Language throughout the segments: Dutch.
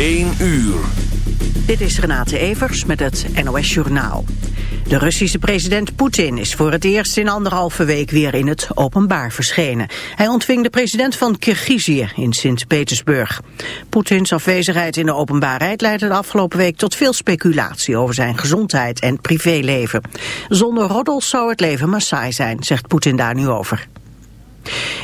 1 uur. Dit is Renate Evers met het NOS Journaal. De Russische president Poetin is voor het eerst in anderhalve week weer in het openbaar verschenen. Hij ontving de president van Kirgizië in Sint-Petersburg. Poetins afwezigheid in de openbaarheid leidde de afgelopen week tot veel speculatie over zijn gezondheid en privéleven. Zonder roddels zou het leven maar saai zijn, zegt Poetin daar nu over.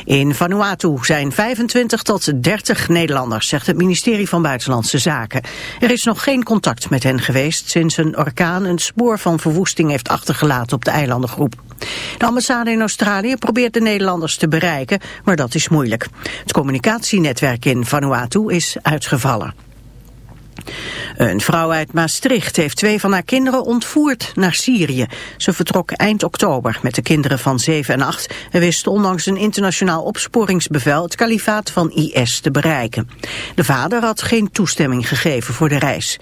In Vanuatu zijn 25 tot 30 Nederlanders, zegt het ministerie van Buitenlandse Zaken. Er is nog geen contact met hen geweest sinds een orkaan een spoor van verwoesting heeft achtergelaten op de eilandengroep. De ambassade in Australië probeert de Nederlanders te bereiken, maar dat is moeilijk. Het communicatienetwerk in Vanuatu is uitgevallen. Een vrouw uit Maastricht heeft twee van haar kinderen ontvoerd naar Syrië. Ze vertrok eind oktober met de kinderen van 7 en 8 en wist ondanks een internationaal opsporingsbevel het kalifaat van IS te bereiken. De vader had geen toestemming gegeven voor de reis.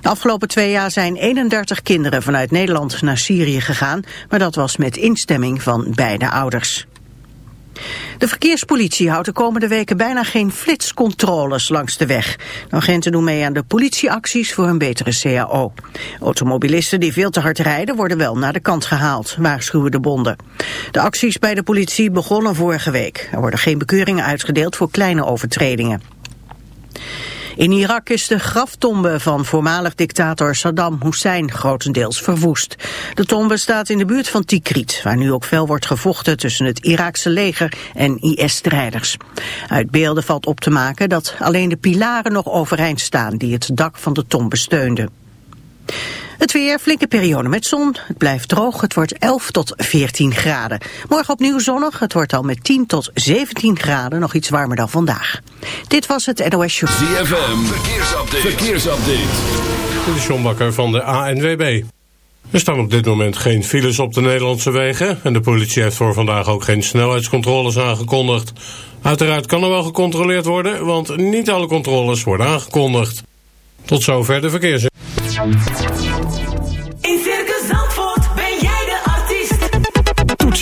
De afgelopen twee jaar zijn 31 kinderen vanuit Nederland naar Syrië gegaan, maar dat was met instemming van beide ouders. De verkeerspolitie houdt de komende weken bijna geen flitscontroles langs de weg. De agenten doen mee aan de politieacties voor een betere CAO. Automobilisten die veel te hard rijden worden wel naar de kant gehaald, waarschuwen de bonden. De acties bij de politie begonnen vorige week. Er worden geen bekeuringen uitgedeeld voor kleine overtredingen. In Irak is de graftombe van voormalig dictator Saddam Hussein grotendeels verwoest. De tombe staat in de buurt van Tikrit, waar nu ook fel wordt gevochten tussen het Iraakse leger en IS-strijders. Uit beelden valt op te maken dat alleen de pilaren nog overeind staan die het dak van de tombe steunden. Het weer, flinke periode met zon. Het blijft droog. Het wordt 11 tot 14 graden. Morgen opnieuw zonnig. Het wordt al met 10 tot 17 graden. Nog iets warmer dan vandaag. Dit was het NOS Show. ZFM, verkeersupdate. verkeersupdate. Dit is John Bakker van de ANWB. Er staan op dit moment geen files op de Nederlandse wegen... en de politie heeft voor vandaag ook geen snelheidscontroles aangekondigd. Uiteraard kan er wel gecontroleerd worden... want niet alle controles worden aangekondigd. Tot zover de verkeers.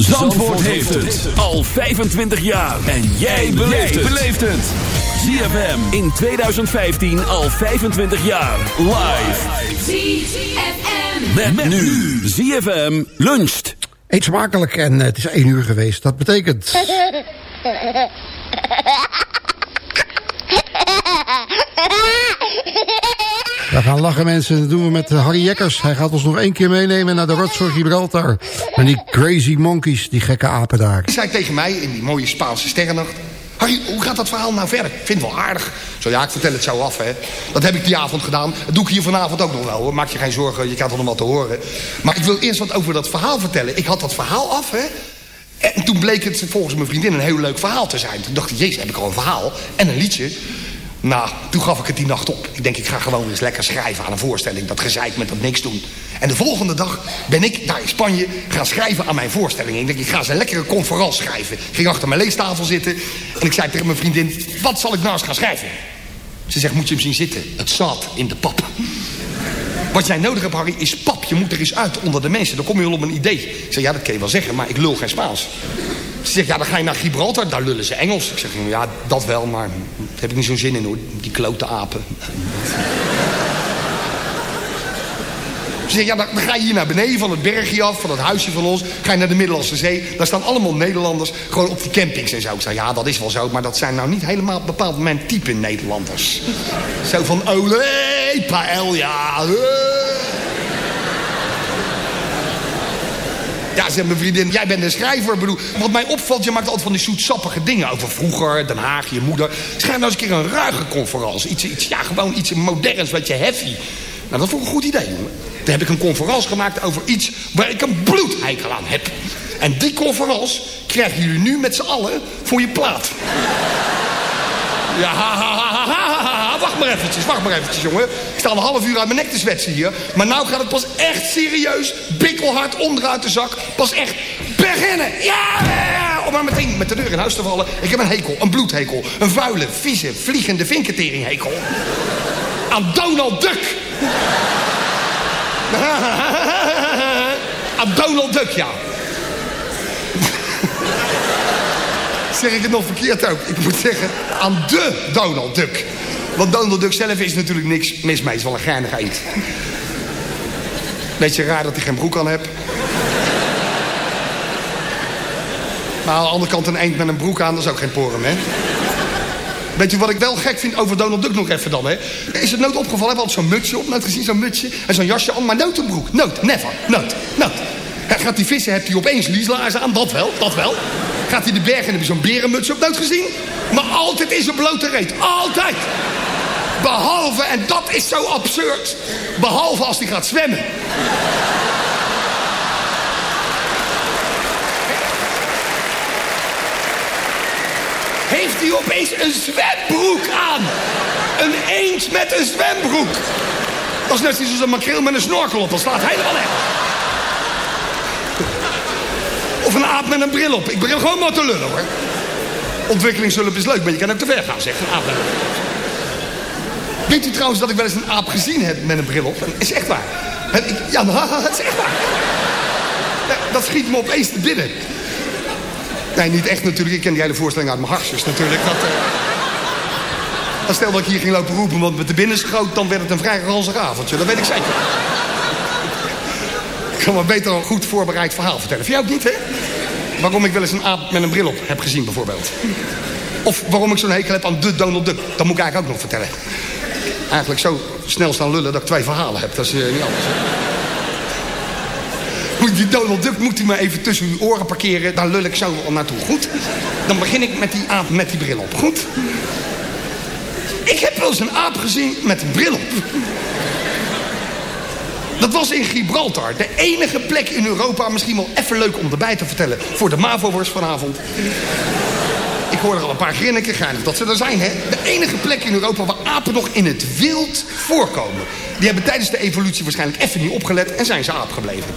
Zandvoort heeft het al 25 jaar. En jij beleeft het. ZFM in 2015 al 25 jaar. Live. ZFM. Met, met nu. ZFM luncht. Eet smakelijk en eh, het is één uur geweest. Dat betekent... We gaan lachen mensen, dat doen we met eh, Harry Jekkers. Hij gaat ons nog één keer meenemen naar de rotsor Gibraltar. En die crazy monkeys, die gekke apen daar. Hij zei tegen mij in die mooie Spaanse sterrennacht... Harry, hoe gaat dat verhaal nou verder? Ik vind het wel aardig. Zo ja, ik vertel het zo af, hè. Dat heb ik die avond gedaan. Dat doe ik hier vanavond ook nog wel, hoor. Maak je geen zorgen, je krijgt er nog wat te horen. Maar ik wil eerst wat over dat verhaal vertellen. Ik had dat verhaal af, hè. En toen bleek het volgens mijn vriendin een heel leuk verhaal te zijn. Toen dacht ik, jezus, heb ik al een verhaal en een liedje. Nou, toen gaf ik het die nacht op. Ik denk, ik ga gewoon eens lekker schrijven aan een voorstelling. Dat gezeik met dat niks doen. En de volgende dag ben ik daar in Spanje gaan schrijven aan mijn voorstelling. Ik denk, ik ga eens een lekkere conferentie schrijven. Ik ging achter mijn leestafel zitten. En ik zei tegen mijn vriendin, wat zal ik nou eens gaan schrijven? Ze zegt, moet je hem zien zitten? Het zat in de pap. Wat jij nodig hebt, Harry, is pap. Je moet er eens uit onder de mensen. Dan kom je wel op een idee. Ik zeg, ja, dat kan je wel zeggen, maar ik lul geen Spaans. Ze zegt, ja, dan ga je naar Gibraltar, daar lullen ze Engels. Ik zeg, ja, dat wel, maar daar heb ik niet zo'n zin in, hoor. Die klote apen. Ze zegt, ja, dan, ga je hier naar beneden van het bergje af, van het huisje van ons. Ga je naar de Middellandse Zee. Daar staan allemaal Nederlanders, gewoon op die campings en zo. Ik zei, ja, dat is wel zo, maar dat zijn nou niet helemaal bepaald mijn type Nederlanders. Zo van, ole, pael, ja. eh. Ja, zegt mijn vriendin, jij bent een schrijver. Bedoel, wat mij opvalt, je maakt altijd van die zoetsappige dingen over vroeger, Den Haag, je moeder. Schrijf nou eens een keer een ruige conferentie. Iets, iets, ja, gewoon iets moderns, wat je heavy. Nou, dat vond ik een goed idee, jongen. Toen heb ik een conferentie gemaakt over iets waar ik een bloedheikel aan heb. En die conferentie krijgen jullie nu met z'n allen voor je plaat. Ja, ha, ha, ha, ha, maar eventjes, wacht maar eventjes, jongen. Ik sta al een half uur uit mijn nek te zwetsen hier. Maar nou gaat het pas echt serieus, bikkelhard onderuit de zak. Pas echt beginnen. Ja. Om maar meteen met de deur in huis te vallen. Ik heb een hekel, een bloedhekel. Een vuile, vieze, vliegende vinketeringhekel. Aan Donald Duck. Aan Donald Duck, ja. Zeg ik het nog verkeerd ook. Ik moet zeggen, aan de Donald Duck. Want Donald Duck zelf is natuurlijk niks mis mee. Is wel een geinig eend. Beetje raar dat hij geen broek aan heeft. Maar aan de andere kant een eend met een broek aan, dat is ook geen porum, hè? Weet je wat ik wel gek vind over Donald Duck nog even dan, hè? Is het nooit opgevallen? Hebben we altijd zo'n mutsje op, nooit gezien, zo'n mutsje. En zo'n jasje aan, maar nooit een broek. Nooit, never, nooit, nooit. Hij gaat die vissen, heeft hij opeens lieslaarzen aan, dat wel, dat wel. Gaat hij de bergen en heb je zo'n berenmuts op, nooit gezien. Maar altijd in zijn blote reet, altijd. Behalve, en dat is zo absurd, behalve als hij gaat zwemmen. Heeft hij opeens een zwembroek aan? Een eend met een zwembroek. Dat is net zoals een makreel met een snorkel op. Dat slaat helemaal nergens. Of een aap met een bril op. Ik begin gewoon maar te lullen hoor. Ontwikkelingshulp is leuk, maar je kan ook te ver gaan, zegt een aap met een bril. Weet u trouwens dat ik wel eens een aap gezien heb met een bril op? Dat is echt waar. Ik- ja, dat is echt waar. Dat schiet me opeens te binnen. Nee, niet echt natuurlijk. Ik ken die hele voorstelling uit mijn harsjes natuurlijk. Dat, eh, stel dat ik hier ging lopen roepen, want met de binnen schoot... dan werd het een vrij ranzig avondje. Dat weet ik zeker. Ik kan maar beter een goed voorbereid verhaal vertellen. Vind jij ook niet, hè? Waarom ik wel eens een aap met een bril op heb gezien, bijvoorbeeld. Of waarom ik zo'n hekel heb aan de Donald Duck. Dat moet ik eigenlijk ook nog vertellen. Eigenlijk zo snel staan lullen dat ik twee verhalen heb. Dat is eh, niet anders, hè? Die Donald Duck moet u maar even tussen uw oren parkeren. Daar lul ik zo al naartoe. Goed? Dan begin ik met die aap met die bril op. Goed? Ik heb wel eens een aap gezien met een bril op. Dat was in Gibraltar. De enige plek in Europa, misschien wel even leuk om erbij te vertellen... voor de MAVO-wors vanavond. Ik hoor er al een paar grinniken, geinig dat ze er zijn, hè. De enige plek in Europa waar apen nog in het wild voorkomen. Die hebben tijdens de evolutie waarschijnlijk even niet opgelet en zijn ze aap gebleven.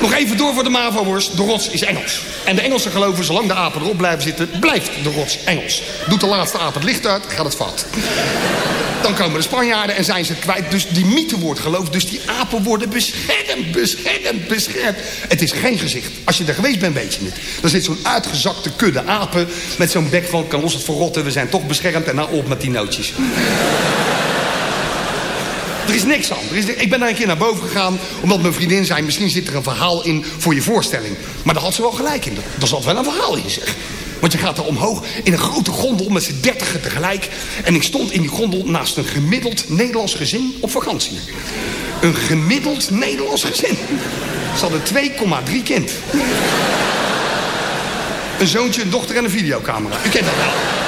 Nog even door voor de MAVO-worst. De rots is Engels. En de Engelsen geloven, zolang de apen erop blijven zitten... blijft de rots Engels. Doet de laatste aap het licht uit, gaat het fout. Dan komen de Spanjaarden en zijn ze kwijt. Dus die mythe wordt geloofd. Dus die apen worden beschermd, beschermd, beschermd. Het is geen gezicht. Als je er geweest bent, weet je het. Er zit zo'n uitgezakte kudde apen... met zo'n bek van, kan ons het verrotten, we zijn toch beschermd... en nou op met die nootjes. Er is niks aan. Er is, ik ben daar een keer naar boven gegaan, omdat mijn vriendin zei... misschien zit er een verhaal in voor je voorstelling. Maar daar had ze wel gelijk in. Er zat wel een verhaal in, zeg. Want je gaat er omhoog in een grote gondel met z'n dertigen tegelijk. En ik stond in die gondel naast een gemiddeld Nederlands gezin op vakantie. Een gemiddeld Nederlands gezin. Ze hadden 2,3 kind. Een zoontje, een dochter en een videocamera. U kent dat wel.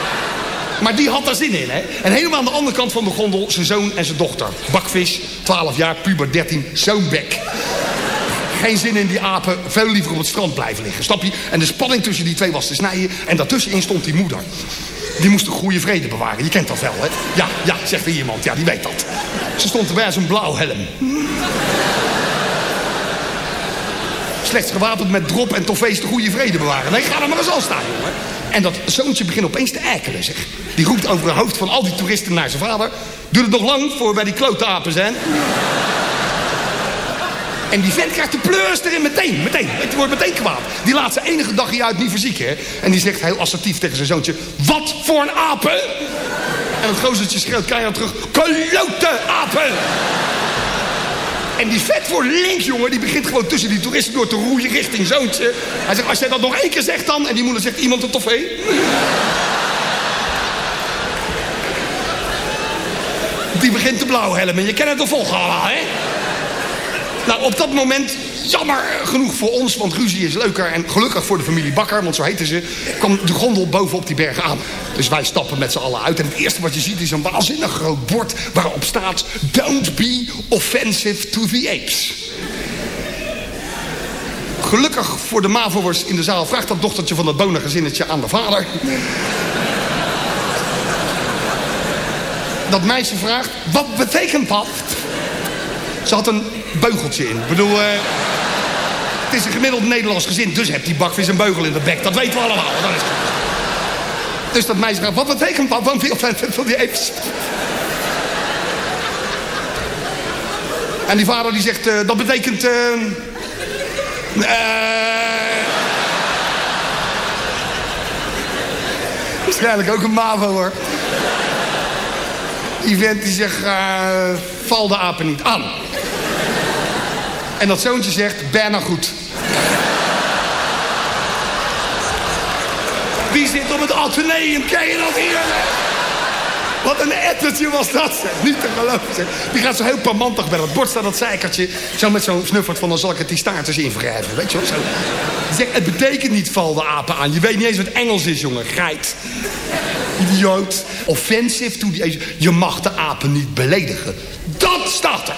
Maar die had daar zin in, hè. En helemaal aan de andere kant van de gondel zijn zoon en zijn dochter. Bakvis, 12 jaar, puber 13, zo'n bek. Geen zin in die apen, veel liever op het strand blijven liggen, snap je? En de spanning tussen die twee was te snijden. En daartussenin stond die moeder. Die moest de goede vrede bewaren. Je kent dat wel, hè? Ja, ja, zegt er iemand. Ja, die weet dat. Ze stond erbij als een blauwhelm. Slechts gewapend met drop en toffees de goede vrede bewaren. Nee, ga er maar eens al staan, jongen. En dat zoontje begint opeens te erkelen, zeg. Die roept over het hoofd van al die toeristen naar zijn vader. Duurt het nog lang voor we bij die klote apen zijn? En die vent krijgt de pleurs erin meteen, meteen. Het wordt meteen kwaad. Die laat enige dagje uit niet verzieken. En die zegt heel assertief tegen zijn zoontje... Wat voor een apen! En het gozertje schreeuwt keihard terug... Klote apen! En die vet voor link, jongen, die begint gewoon tussen die toeristen door te roeien richting zoontje. Hij zegt, als jij dat nog één keer zegt dan... En die moeder zegt, iemand een toffee? Die begint te blauwhelmen. Je kent het toch hè? Nou, op dat moment, jammer genoeg voor ons, want ruzie is leuker. En gelukkig voor de familie Bakker, want zo heten ze, kwam de gondel bovenop die berg aan. Dus wij stappen met z'n allen uit. En het eerste wat je ziet is een waanzinnig groot bord waarop staat... Don't be offensive to the apes. Gelukkig voor de mavo'ers in de zaal vraagt dat dochtertje van dat bonengezinnetje aan de vader. Dat meisje vraagt, wat betekent dat? Ze had een beugeltje in. Ik bedoel, eh, het is een gemiddeld Nederlands gezin, dus hebt die bakvis een beugel in de bek. Dat weten we allemaal. Dat is. Dus dat meisje vraagt, wat betekent? Wat wil van die apes? En die vader die zegt, eh, dat betekent... eh eh, waarschijnlijk ook een MAVO hoor. Die vent die zegt, val de apen niet aan. En dat zoontje zegt, bijna goed. Wie zit op het ateneum? Ken je dat hier? Wat een ettertje was dat, zeg. Niet te geloven, zeg. Die gaat zo heel pamantig bij dat bord staan, dat zeikertje. Zo met zo'n snuffert van, dan zal ik het die staartjes invrijven. Weet je wel, zo. Zegt, het betekent niet val de apen aan. Je weet niet eens wat Engels is, jongen. Geit. Idioot. Offensive to the. Je mag de apen niet beledigen. Dat staat er.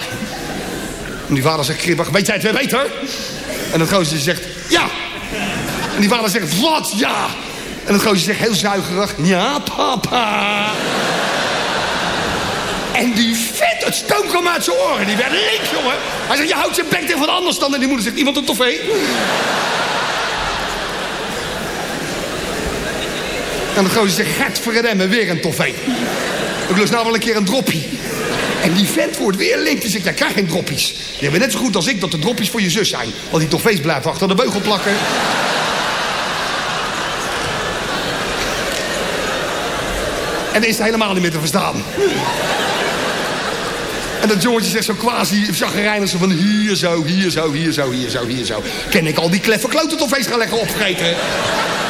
En die vader zegt kribbig, weet jij het weer beter? En het gozer zegt, ja. En die vader zegt, wat ja? En het gozer zegt heel zuigerig, ja papa. En die vet, het stoom uit zijn oren. Die werd link, jongen. Hij zegt, je houdt je bek tegen wat anders dan. En die moeder zegt, iemand een toffee? En de gozer zegt, get verremmen, weer een toffee. Ik lust nou wel een keer een droppie. En die vent wordt weer link. Die zegt, jij krijgt geen droppies. Je bent net zo goed als ik dat de droppies voor je zus zijn. Want die toffees blijven achter de beugel plakken. En dan is het helemaal niet meer te verstaan. En dat jongetje zegt zo quasi chagrijnig zo van hier zo, hier zo, hier zo, hier zo, hier zo. Ken ik al die kleffe kloten toffees gaan leggen opvreten.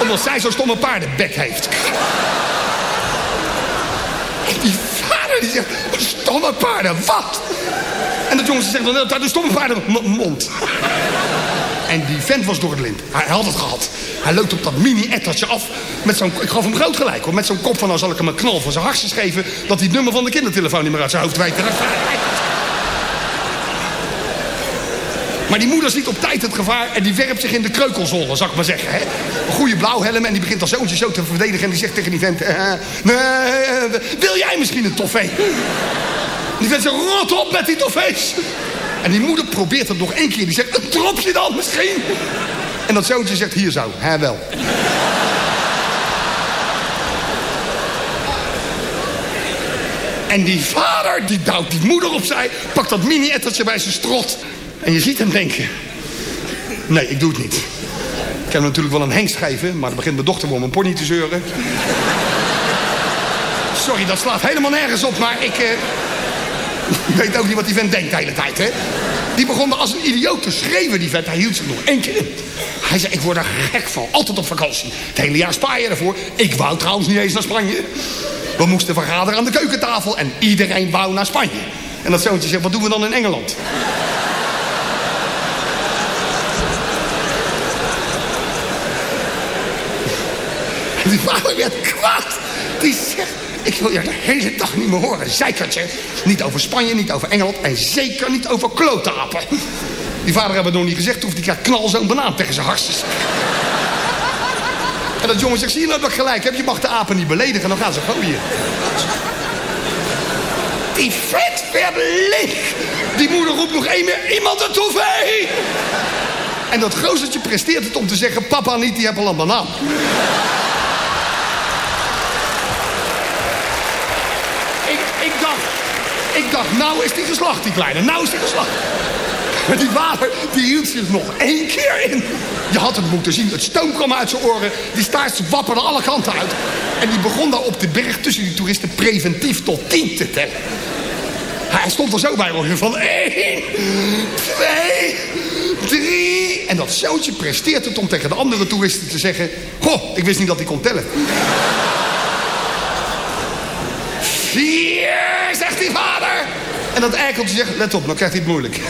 Omdat zij zo'n stomme paardenbek heeft. 400 paarden, wat? En dat jongens zegt, dat de stomme paarden, mond. En die vent was door het lint. Hij had het gehad. Hij loopt op dat mini-ettertje af. Met zo'n, ik gaf hem groot gelijk hoor. Met zo'n kop van nou zal ik hem een knal voor zijn hartjes geven. Dat hij het nummer van de kindertelefoon niet meer uit zijn hoofd wijkt. Maar die moeder ziet op tijd het gevaar en die werpt zich in de kreukelzone, zou ik maar zeggen. Hè? Een goede blauwhelm en die begint als zoontje zo te verdedigen. En die zegt tegen die vent, eh, eh, eh, wil jij misschien een toffee? Die zegt, rot op met die toffees. En die moeder probeert het nog één keer. Die zegt, een dropje dan misschien? En dat zoontje zegt, hier zo, hè wel. En die vader, die duwt die moeder opzij, pakt dat mini-ettertje bij zijn strot. En je ziet hem denken, nee, ik doe het niet. Ik kan hem natuurlijk wel een hengst geven, maar dan begint mijn dochter om een pony te zeuren. Sorry, dat slaat helemaal nergens op, maar ik... Eh, weet ook niet wat die vent denkt de hele tijd, hè. Die begon als een idioot te schreeuwen, die vent. Hij hield zich nog één keer. Hij zei, ik word er gek van. Altijd op vakantie. Het hele jaar spaar je ervoor. Ik wou trouwens niet eens naar Spanje. We moesten vergaderen aan de keukentafel en iedereen wou naar Spanje. En dat zoontje zegt, wat doen we dan in Engeland? En die vader werd kwaad. Die zegt, Ik wil je de hele dag niet meer horen, zeikertje. Niet over Spanje, niet over Engeland en zeker niet over klotapen. Die vader hebben het nog niet gezegd, of die krijgt knal zo'n banaan tegen zijn hartjes. En dat jongen zegt, zie je nou dat gelijk heb? Je mag de apen niet beledigen, dan gaan ze gooien. Die vet leeg. Die moeder roept nog één meer, iemand een toevee! En dat gozertje presteert het om te zeggen, papa niet, die heeft al een banaan. ik, ik dacht, ik dacht, nou is die geslacht, die kleine, nou is die geslacht. Maar die vader, die hield zich nog één keer in. Je had het moeten zien. Het stoom kwam uit zijn oren. Die staart wapperde alle kanten uit. En die begon daar op de berg tussen die toeristen preventief tot tien te tellen. Hij stond er zo bij. Van één, twee, drie. En dat zootje presteert het om tegen de andere toeristen te zeggen... Goh, ik wist niet dat hij kon tellen. Vier, zegt die vader. En dat eikeltje zegt, let op, dan krijgt hij het moeilijk.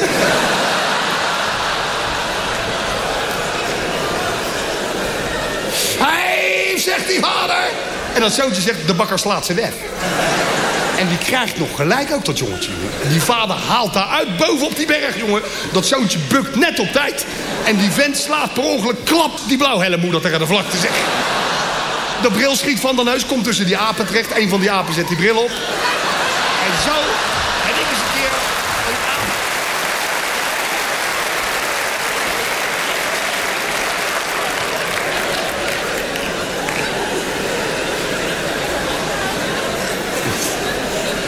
Vijf, zegt die vader. En dat zoontje zegt, de bakker slaat ze weg. En die krijgt nog gelijk ook, dat jongetje. jongen. Die vader haalt daar uit boven op die berg, jongen. Dat zoontje bukt net op tijd. En die vent slaat per ongeluk, klapt die blauwhellemoeder tegen de vlakte, zeg. De bril schiet van de neus, komt tussen die apen terecht. Een van die apen zet die bril op. Zo heb eens een keer.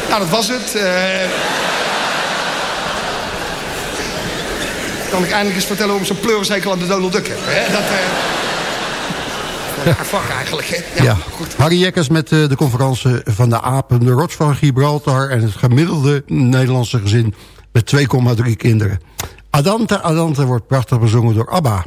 Nou, dat was het. Eh, Kan ik eindelijk eens vertellen waarom zo'n pleurishekel aan de Donald Duck heb. Hè? Dat, eh vak eigenlijk, hè? Ja, Harry Jekkers met eh, de conferentie van de apen, de rots van Gibraltar... en het gemiddelde Nederlandse gezin met 2,3 kinderen. Adante, Adante wordt prachtig bezongen door ABBA.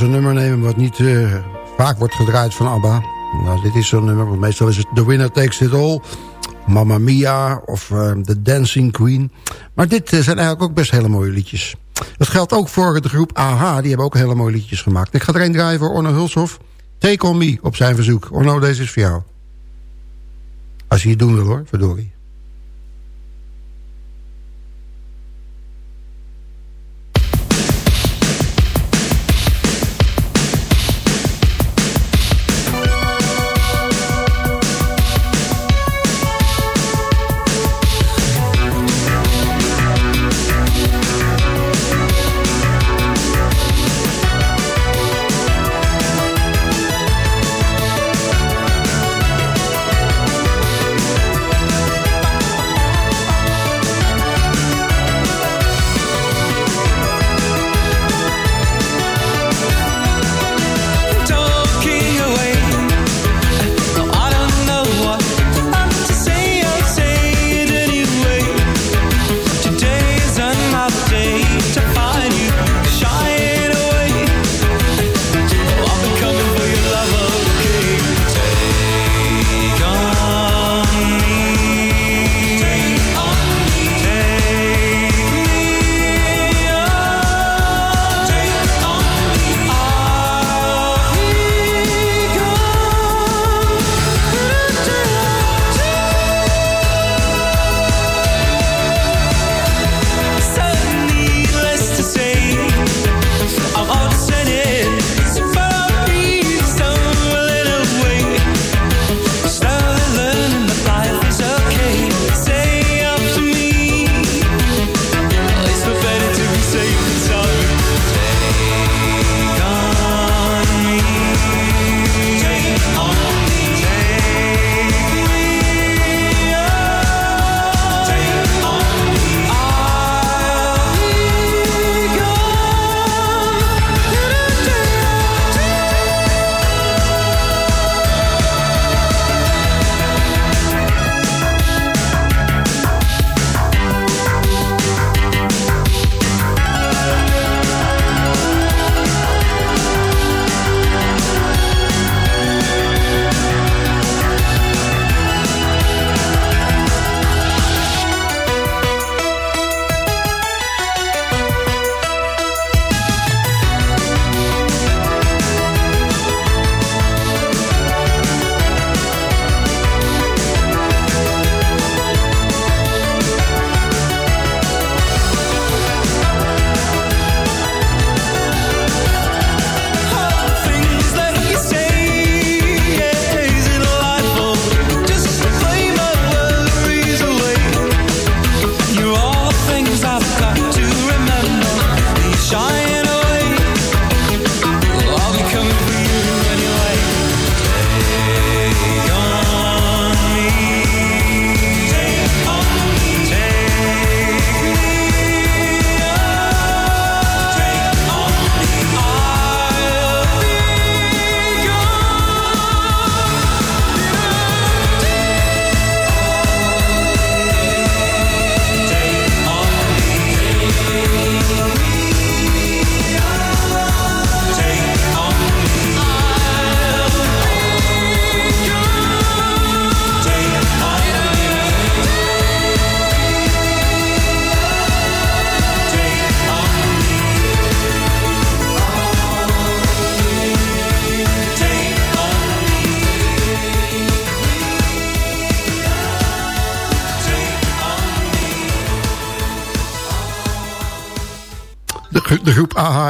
Een nummer nemen... wat niet uh, vaak wordt gedraaid van ABBA. Nou, dit is zo'n nummer, want meestal is het The Winner Takes It All... Mamma Mia of uh, The Dancing Queen. Maar dit uh, zijn eigenlijk ook best hele mooie liedjes. Dat geldt ook voor de groep AHA, die hebben ook hele mooie liedjes gemaakt. Ik ga er een draaien voor Orno Hulshoff. Take On Me op zijn verzoek. Orno, deze is voor jou. Als je het doen wil hoor, verdorie.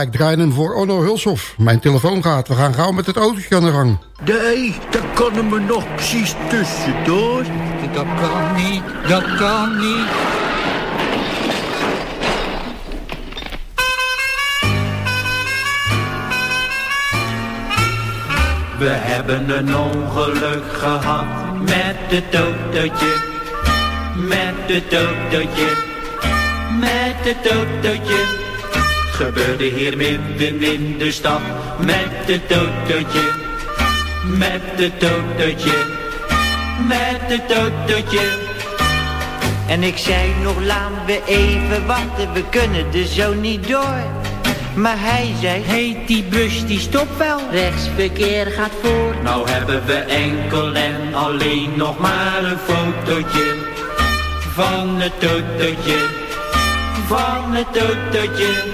Ik draai hem voor Onno Hulshoff. Mijn telefoon gaat. We gaan gauw met het autootje aan de gang. Nee, dat kan er me nog precies tussendoor. Dat kan niet, dat kan niet. We hebben een ongeluk gehad met het autootje. Met het autootje. Met het autootje gebeurde hier midden in de stad met het autootje, met het autootje, met het autootje. En ik zei nog, laten we even wachten, we kunnen er zo niet door. Maar hij zei, hey, die bus die stopt wel. Rechtsverkeer gaat voor. Nou hebben we enkel en alleen nog maar een fotootje van het autootje, van het autootje.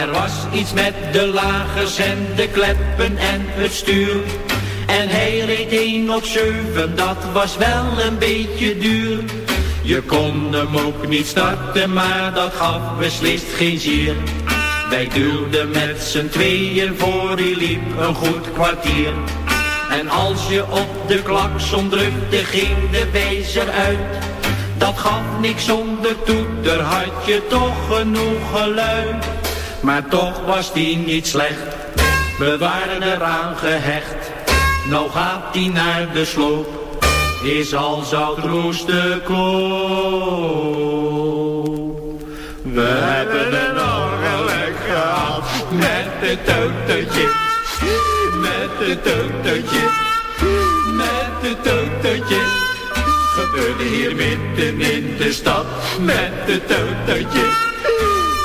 Er was iets met de lagers en de kleppen en het stuur. En hij reed 1 op 7, dat was wel een beetje duur. Je kon hem ook niet starten, maar dat gaf beslist geen zier. Wij duwden met z'n tweeën voor, hij liep een goed kwartier. En als je op de klakson drukte, ging de wijzer uit. Dat gaf niks zonder toeter, had je toch genoeg geluid. Maar toch was die niet slecht, we waren eraan gehecht. Nou gaat die naar de sloop, is al zout roest de koop. We hebben een ongeluk gehad. Met het autootje, met het autootje, met het autootje. Gebeurde hier midden in de stad. Met het autootje,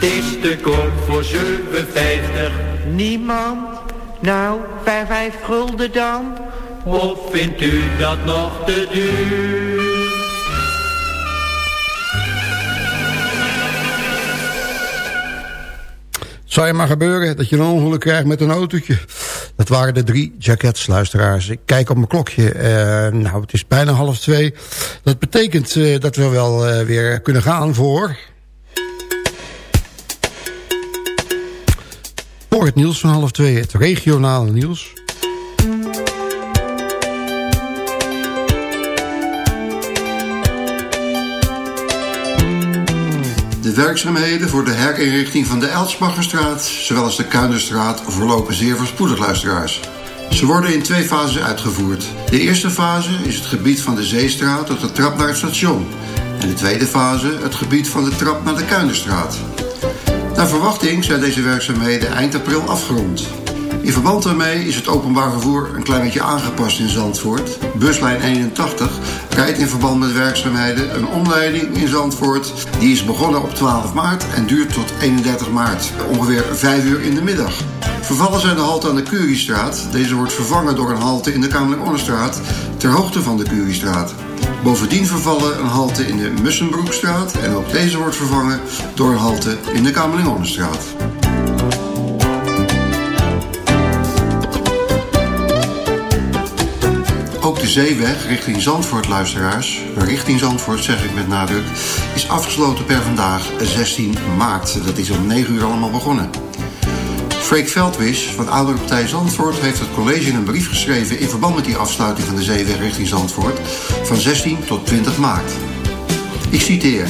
Het is te koop voor 7,50. Niemand? Nou, bij vijf gulden dan? Of vindt u dat nog te duur? Zou je maar gebeuren dat je een ongeluk krijgt met een autootje. Dat waren de drie jackets, luisteraars. Ik kijk op mijn klokje. Eh, nou, het is bijna half twee. Dat betekent eh, dat we wel eh, weer kunnen gaan voor... het nieuws van half twee, het regionale nieuws. De werkzaamheden voor de herinrichting van de Elsbachgerstraat... zowel als de Kuinderstraat verlopen zeer voorspoedig, luisteraars. Ze worden in twee fases uitgevoerd. De eerste fase is het gebied van de Zeestraat tot de trap naar het station. En de tweede fase het gebied van de trap naar de Kuinderstraat. Naar verwachting zijn deze werkzaamheden eind april afgerond. In verband daarmee is het openbaar vervoer een klein beetje aangepast in Zandvoort. Buslijn 81 rijdt in verband met werkzaamheden een omleiding in Zandvoort. Die is begonnen op 12 maart en duurt tot 31 maart, ongeveer 5 uur in de middag. Vervallen zijn de halte aan de Curiestraat. Deze wordt vervangen door een halte in de Kamerling-Onnestraat ter hoogte van de Curiestraat. Bovendien vervallen een halte in de Mussenbroekstraat en ook deze wordt vervangen door een halte in de Kamerling-Onnestraat. Ook de zeeweg richting Zandvoort, luisteraars, richting Zandvoort zeg ik met nadruk, is afgesloten per vandaag 16 maart. Dat is om 9 uur allemaal begonnen. Freek Veldwis van Oudere Partij Zandvoort heeft het college een brief geschreven in verband met die afsluiting van de zeeweg richting Zandvoort van 16 tot 20 maart. Ik citeer.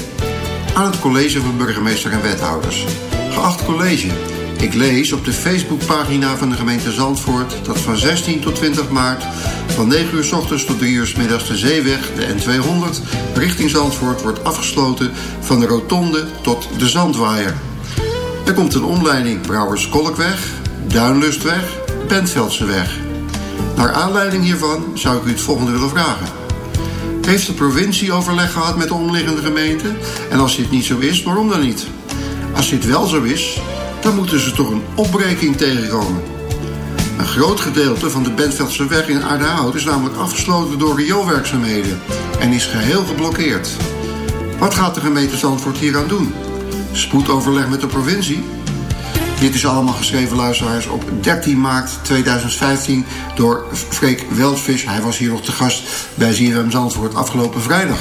Aan het college van burgemeester en wethouders. Geacht college, ik lees op de Facebookpagina van de gemeente Zandvoort dat van 16 tot 20 maart van 9 uur s ochtends tot 3 uur s middags de zeeweg, de N200, richting Zandvoort wordt afgesloten van de rotonde tot de Zandwaaier. Er komt een omleiding Brouwerskolkweg, Duinlustweg, Bentveldseweg. Naar aanleiding hiervan zou ik u het volgende willen vragen. Heeft de provincie overleg gehad met de omliggende gemeenten? En als dit niet zo is, waarom dan niet? Als dit wel zo is, dan moeten ze toch een opbreking tegenkomen. Een groot gedeelte van de Bentveldse weg in Aardehout is namelijk afgesloten door rioolwerkzaamheden en is geheel geblokkeerd. Wat gaat de gemeente Zandvoort hier aan doen? Spoedoverleg met de provincie? Dit is allemaal geschreven, luisteraars, op 13 maart 2015 door Freek Veldvis. Hij was hier nog te gast bij ZFM Zandvoort afgelopen vrijdag.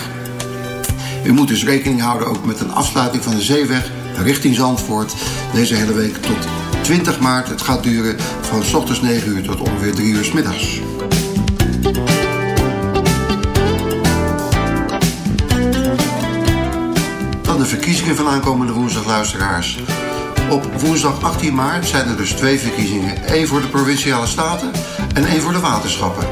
U moet dus rekening houden ook met een afsluiting van de zeeweg richting Zandvoort deze hele week tot 20 maart. Het gaat duren van s ochtends 9 uur tot ongeveer 3 uur s middags. De verkiezingen van aankomende woensdag, luisteraars. Op woensdag 18 maart zijn er dus twee verkiezingen. één voor de Provinciale Staten en één voor de waterschappen.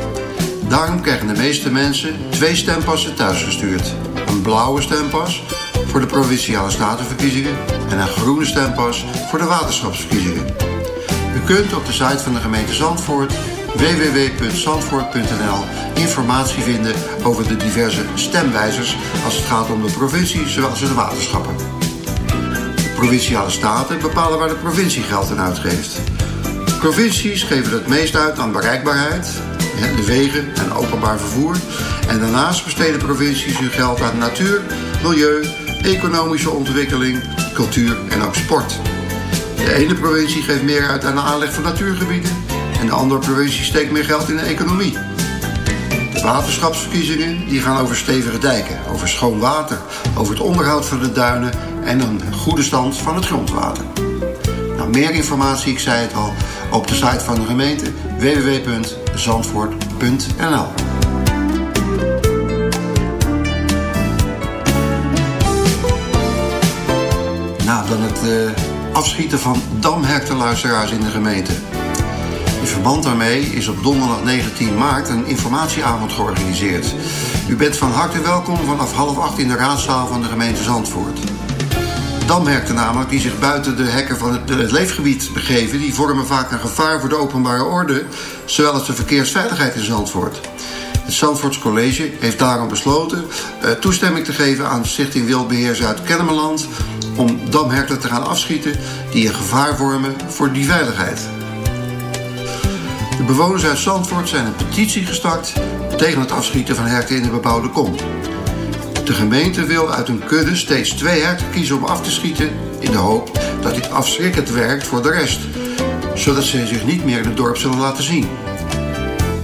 Daarom krijgen de meeste mensen twee stempassen thuisgestuurd. Een blauwe stempas voor de Provinciale Statenverkiezingen... en een groene stempas voor de waterschapsverkiezingen. U kunt op de site van de gemeente Zandvoort www.zandvoort.nl informatie vinden over de diverse stemwijzers als het gaat om de provincie zoals de waterschappen. De provinciale staten bepalen waar de provincie geld aan uitgeeft. Provincies geven het meest uit aan bereikbaarheid, de wegen en openbaar vervoer. En daarnaast besteden provincies hun geld aan natuur, milieu, economische ontwikkeling, cultuur en ook sport. De ene provincie geeft meer uit aan de aanleg van natuurgebieden en de andere provincie steekt meer geld in de economie. De waterschapsverkiezingen die gaan over stevige dijken, over schoon water, over het onderhoud van de duinen en een goede stand van het grondwater. Nou, meer informatie, ik zei het al, op de site van de gemeente www.zandvoort.nl. Nou, dan het uh, afschieten van damhertenluisteraars in de gemeente. In verband daarmee is op donderdag 19 maart een informatieavond georganiseerd. U bent van harte welkom vanaf half acht in de raadzaal van de gemeente Zandvoort. Damherten namelijk, die zich buiten de hekken van het, het, leefgebied begeven... die vormen vaak een gevaar voor de openbare orde... zowel als de verkeersveiligheid in Zandvoort. Het Zandvoorts College heeft daarom besloten uh, toestemming te geven aan Stichting Wildbeheer Zuid-Kennemerland... om damherten te gaan afschieten die een gevaar vormen voor die veiligheid. De bewoners uit Zandvoort zijn een petitie gestart tegen het afschieten van herten in de bebouwde kom. De gemeente wil uit een kudde steeds twee herten kiezen om af te schieten... in de hoop dat dit afschrikkend werkt voor de rest... zodat ze zich niet meer in het dorp zullen laten zien.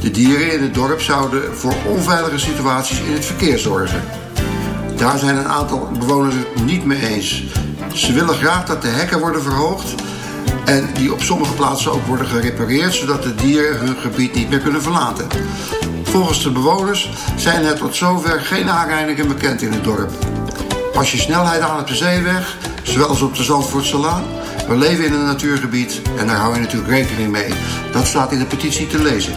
De dieren in het dorp zouden voor onveilige situaties in het verkeer zorgen. Daar zijn een aantal bewoners het niet mee eens. Ze willen graag dat de hekken worden verhoogd... en die op sommige plaatsen ook worden gerepareerd... zodat de dieren hun gebied niet meer kunnen verlaten. Volgens de bewoners zijn er tot zover geen aanrijdingen bekend in het dorp. Pas je snelheid aan op de zeeweg, zowel als op de Zandvoortselaan. We leven in een natuurgebied en daar hou je natuurlijk rekening mee. Dat staat in de petitie te lezen.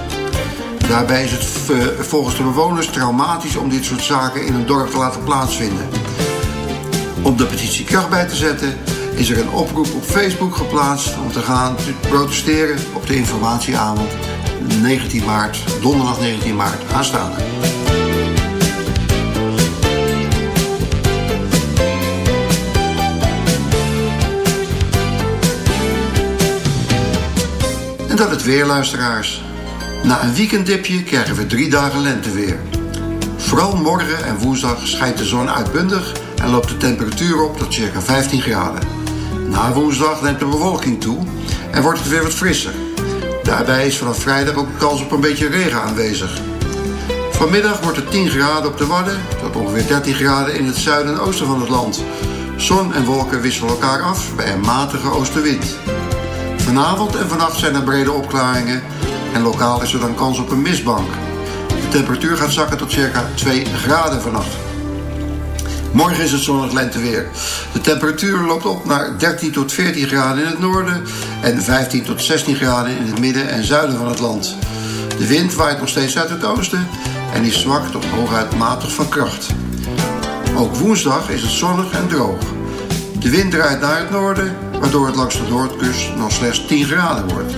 Daarbij is het volgens de bewoners traumatisch om dit soort zaken in een dorp te laten plaatsvinden. Om de petitie kracht bij te zetten is er een oproep op Facebook geplaatst om te gaan protesteren op de informatieavond 19 maart, donderdag 19 maart aanstaande. En dat het weer, luisteraars. Na een weekenddipje krijgen we drie dagen lenteweer. Vooral morgen en woensdag schijnt de zon uitbundig en loopt de temperatuur op tot circa 15 graden. Na woensdag neemt de bewolking toe en wordt het weer wat frisser. Daarbij is vanaf vrijdag ook kans op een beetje regen aanwezig. Vanmiddag wordt het 10 graden op de Wadden tot ongeveer 13 graden in het zuiden en oosten van het land. Zon en wolken wisselen elkaar af bij een matige oostenwind. Vanavond en vannacht zijn er brede opklaringen en lokaal is er dan kans op een mistbank. De temperatuur gaat zakken tot circa 2 graden vannacht. Morgen is het zonnig lenteweer. De temperatuur loopt op naar 13 tot 14 graden in het noorden en 15 tot 16 graden in het midden en zuiden van het land. De wind waait nog steeds uit het oosten en is zwak tot hooguit matig van kracht. Ook woensdag is het zonnig en droog. De wind draait naar het noorden, waardoor het langs de Noordkust nog slechts 10 graden wordt.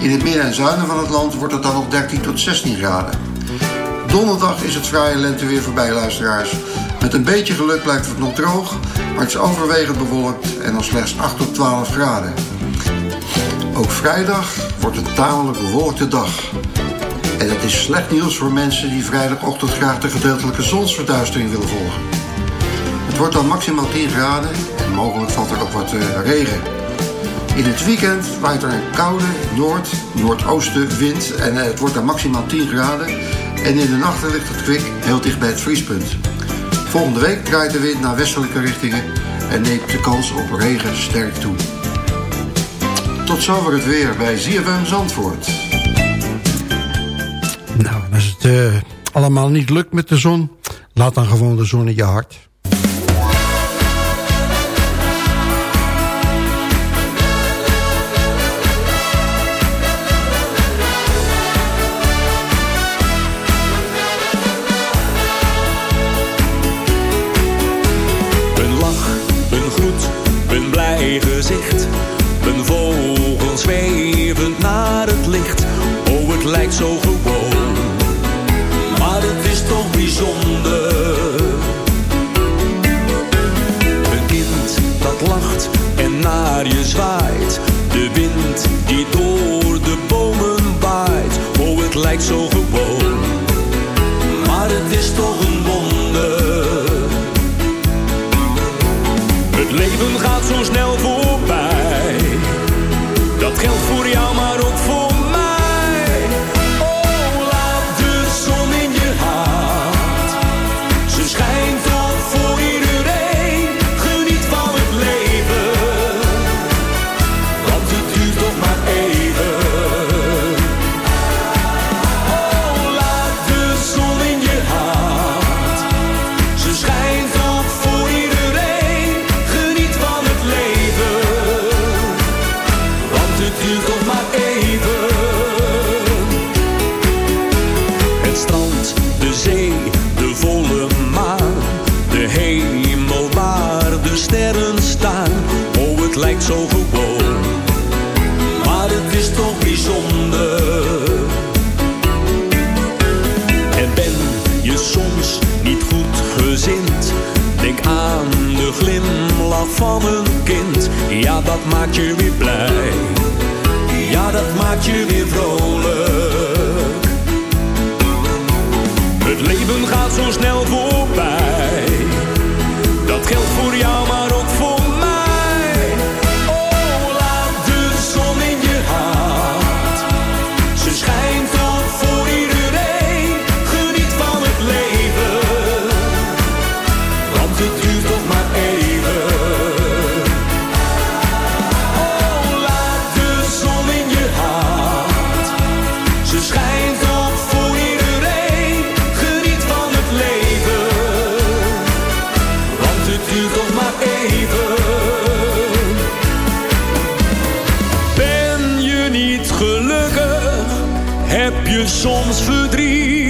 In het midden en zuiden van het land wordt het dan nog 13 tot 16 graden. Donderdag is het fraaie lenteweer voorbij, luisteraars. Met een beetje geluk blijft het nog droog, maar het is overwegend bewolkt en dan slechts 8 tot 12 graden. Ook vrijdag wordt een tamelijk bewolkte dag. En het is slecht nieuws voor mensen die vrijdagochtend graag de gedeeltelijke zonsverduistering willen volgen. Het wordt dan maximaal 10 graden en mogelijk valt er ook wat eh, regen. In het weekend waait er een koude noord-noordoosten wind en eh, het wordt dan maximaal 10 graden. En in de nachten ligt het kwik heel dicht bij het vriespunt. Volgende week draait de wind naar westelijke richtingen en neemt de kans op regen sterk toe. Tot zover het weer bij ZFM Zandvoort. Nou, als het eh, allemaal niet lukt met de zon, laat dan gewoon de zon in je hart. lijkt zo gewoon. dat maakt je weer blij. Ja, dat maakt je weer vrolijk. Het leven gaat zo snel voor. soms verdriet.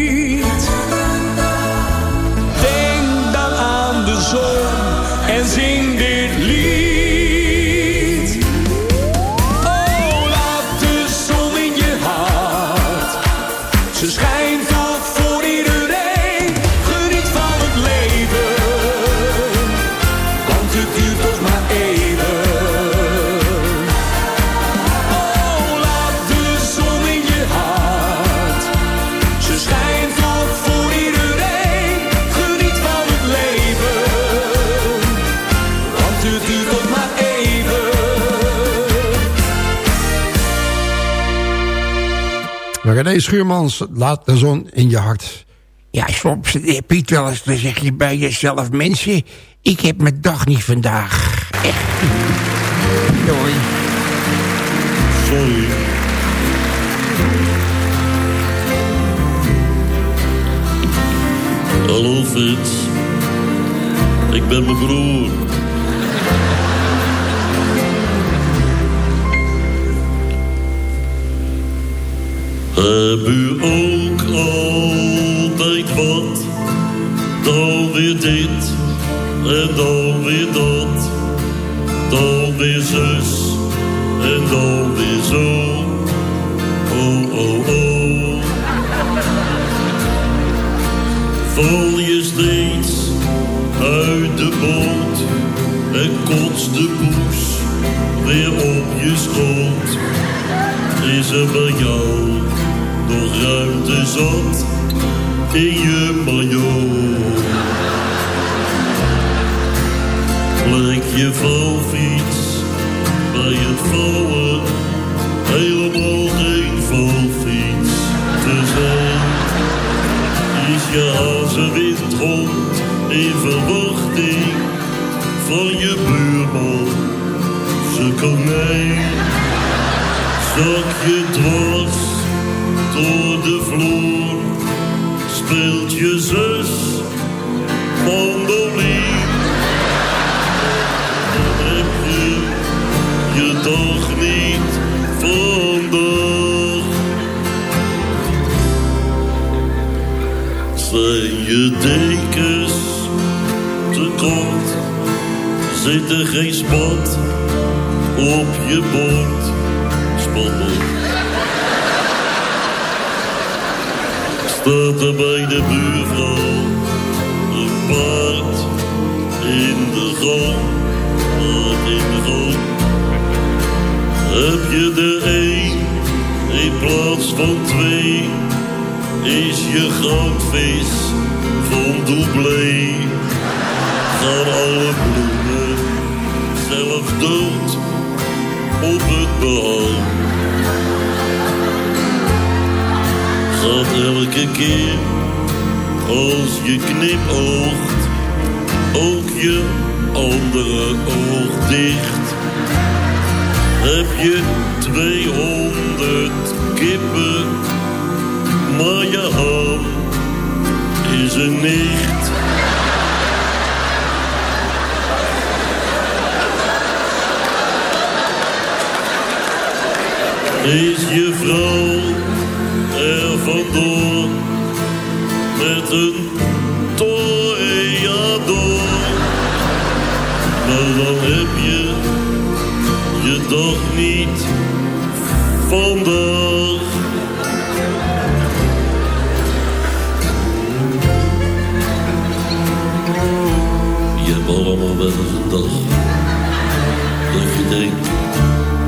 Schuurmans, laat de zon in je hart. Ja, soms heb wel eens, dan zeg je bij jezelf... mensen, ik heb mijn dag niet vandaag. Echt. Doei. Sorry. Hallo fiets. ik ben mijn broer. Heb u ook altijd wat, dan weer dit en dan weer dat, dan weer zus en dan weer zo. Oh, oh, oh. Val je steeds uit de boot en kotst de poes weer op je schoot. Is er bij jou zat in je majoor. Lijkt je valfiets bij het vouwen helemaal geen valfiets te zijn. Is je hazenwindhond in verwachting van je buurman, ze kon mij. Zak je dwars door de vloer, speelt je zus mandoline. Heb je je toch niet vandaag? Zijn je dekens te kort? Zit er geen spat op je bord? Spannend. Er bij de buurvrouw een paard in de gang? Paard in de gang. Heb je de een in plaats van twee? Is je goudvis van doublé? Gaan alle bloemen zelf dood op het behang? Gaat elke keer als je knipoogt ook je andere oog dicht? Heb je 200 kippen, maar je ham is een nicht? Is je vrouw vandoor met een toreador? Maar dan heb je je toch niet vandaag. Je hebt allemaal wel eens een dag dat je denkt,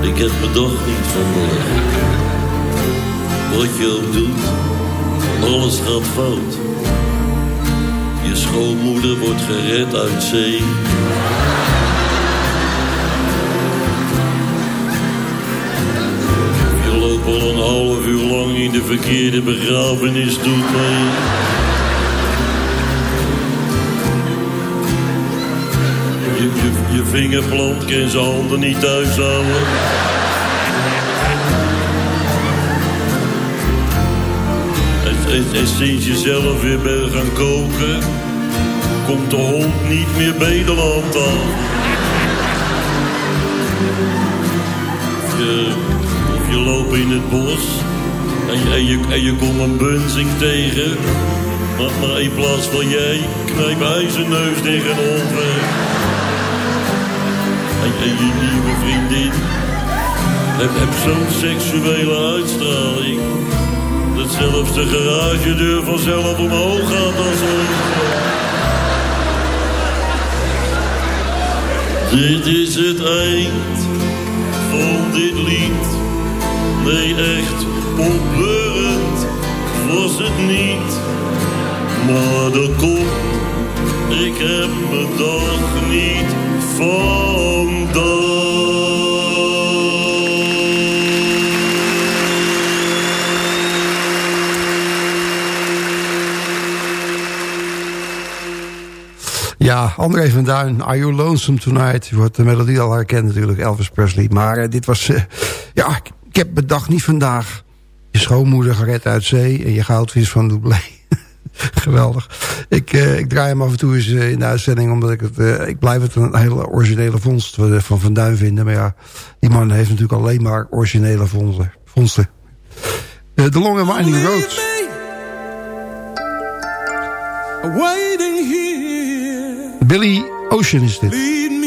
ik heb mijn dag niet vandaag. Wat je ook doet, alles gaat fout. Je schoonmoeder wordt gered uit zee. Je loopt al een half uur lang in de verkeerde begrafenis doet mee. Je, je, je vingerplant kan zijn handen niet thuis houden. En, sinds je zelf weer bent gaan koken, komt de hond niet meer bij de land aan. Je, of je loopt in het bos en je, en je, komt een bunzing tegen. Maar, maar in plaats van jij knijpt hij zijn neus tegen een. En, en je nieuwe vriendin heb, heb zo'n seksuele uitstraling. Zelfs de garagedeur vanzelf omhoog gaat als. Dit is het eind van dit lied. Nee, echt opbeurend André van Duin, Are You Lonesome Tonight? Je wordt de melodie al herkend natuurlijk, Elvis Presley. Maar eh, dit was, eh, ja, ik, heb bedacht niet vandaag. Je schoonmoeder gered uit zee en je goudvis van Doublé. Geweldig. Ik, eh, ik draai hem af en toe eens in de uitzending... omdat ik het... ik blijf het een hele originele vondst van Van Duin vinden. Maar ja, die man heeft natuurlijk alleen maar originele vondsten. vondsten. The Long and Winding Road. Waiting here, Billy Ocean is dit.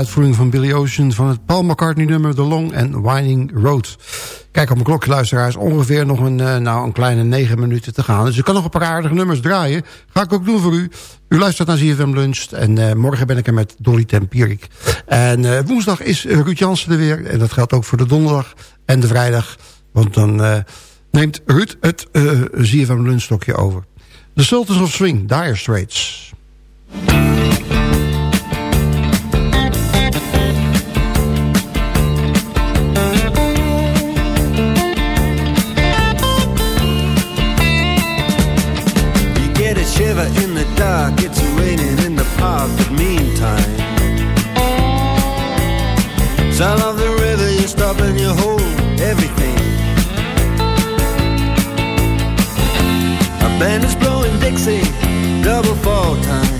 uitvoering van Billy Ocean... van het Paul McCartney-nummer The Long and Winding Road. Kijk op mijn klokje, luisteraars. Ongeveer nog een, eh, nou, een kleine negen minuten te gaan. Dus ik kan nog een paar aardige nummers draaien. Ga ik ook doen voor u. U luistert naar ZFM Lunch. En eh, morgen ben ik er met Dolly Tempierik. En eh, woensdag is Ruud Jansen er weer. En dat geldt ook voor de donderdag en de vrijdag. Want dan neemt Ruud het uh, ZFM Lunchstokje over. The Sultans of Swing, Dire Straits. Sound of the river, you stop and you hold everything. A band is blowing Dixie, double fall time.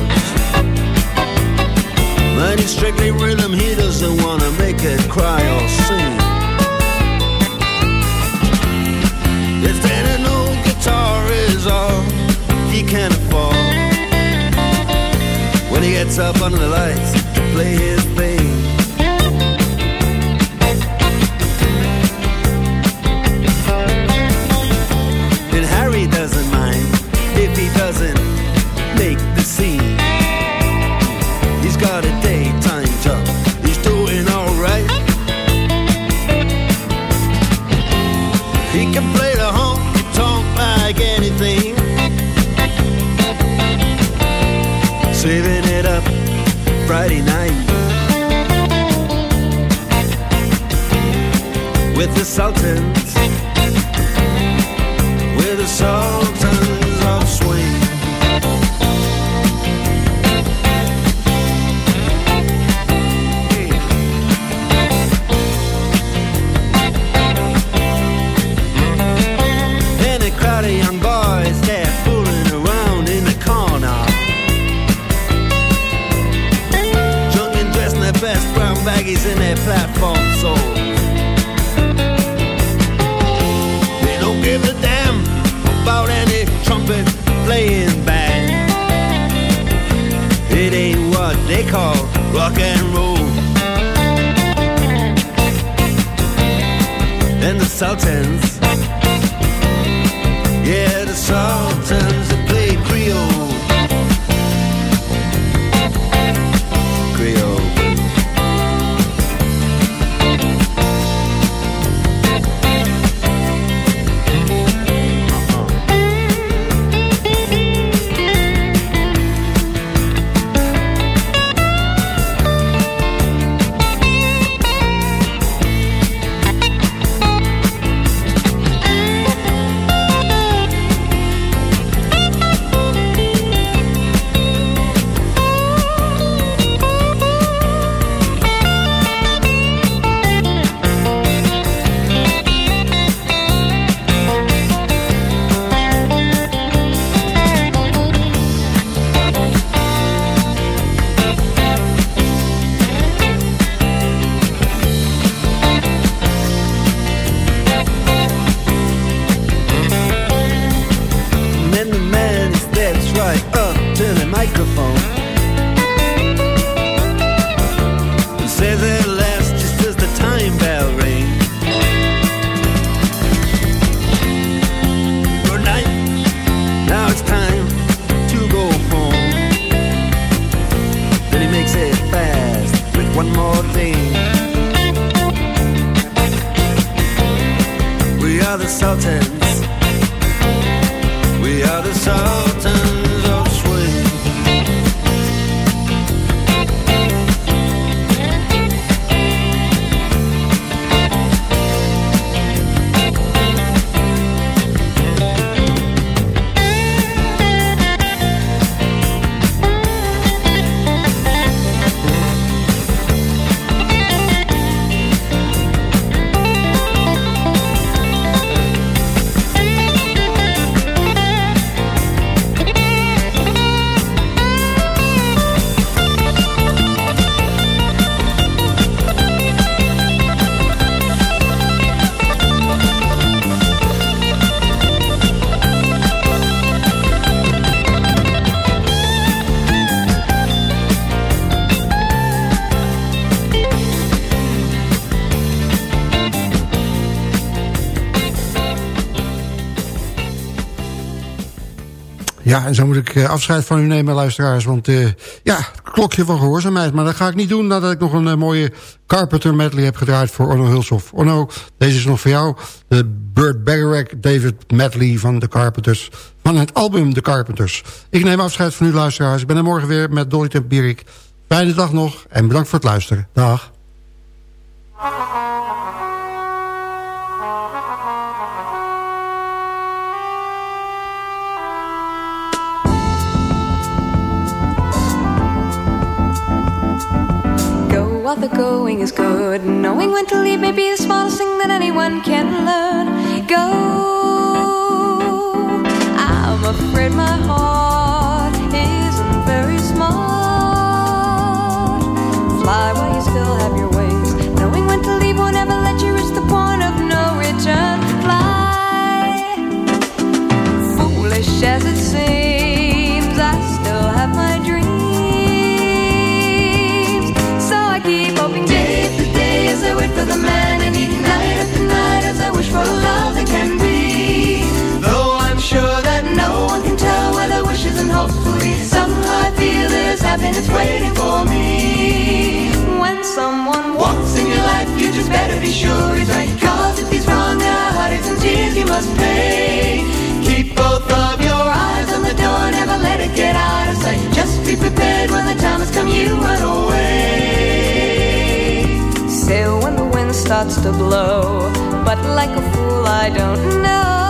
He's strictly rhythm, he doesn't wanna make it cry or sing. If then an old guitar is all he can afford, when he gets up under the lights to play his thing. And Harry doesn't mind if he doesn't with the Sultans with the sultans they call rock and roll. And the Sultans, yeah, the Sultans Ja, en zo moet ik eh, afscheid van u nemen, luisteraars. Want eh, ja, klokje van gehoorzaamheid. Maar dat ga ik niet doen nadat ik nog een eh, mooie Carpenter medley heb gedraaid voor Onno Hulshoff. Onno, deze is nog voor jou. De Burt Bacharach David medley van de Carpenters. Van het album The Carpenters. Ik neem afscheid van u, luisteraars. Ik ben er morgen weer met Dolly Tempierik Fijne dag nog en bedankt voor het luisteren. Dag. While the going is good. Knowing when to leave may be the smallest thing that anyone can learn. Go. I'm afraid my heart isn't very smart. Fly while you still have your wings. Knowing when to leave won't ever let you reach the point of no return. Fly. Foolish as it seems, there's happiness waiting for me. When someone walks in your life, you just better be sure he's right. Cause if he's wrong, there are heartaches and tears you must pay. Keep both of your eyes on the door, never let it get out of sight. Just be prepared when the time has come, you run away. Sail when the wind starts to blow, but like a fool, I don't know.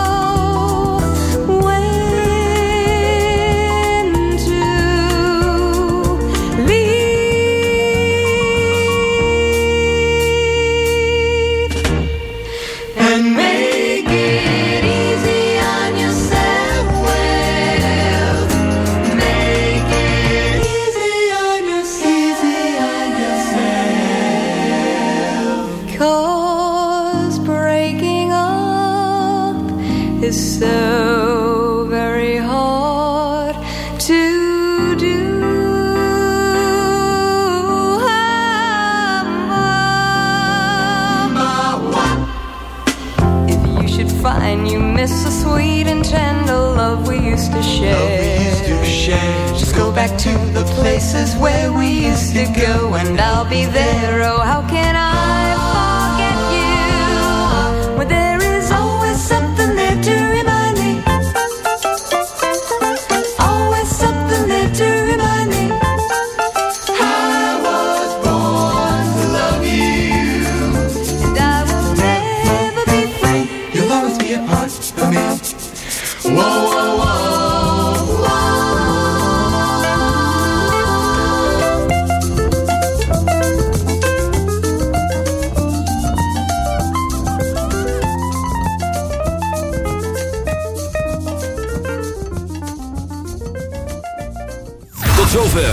Back to the places where we used to go, and I'll be there. Oh, how can I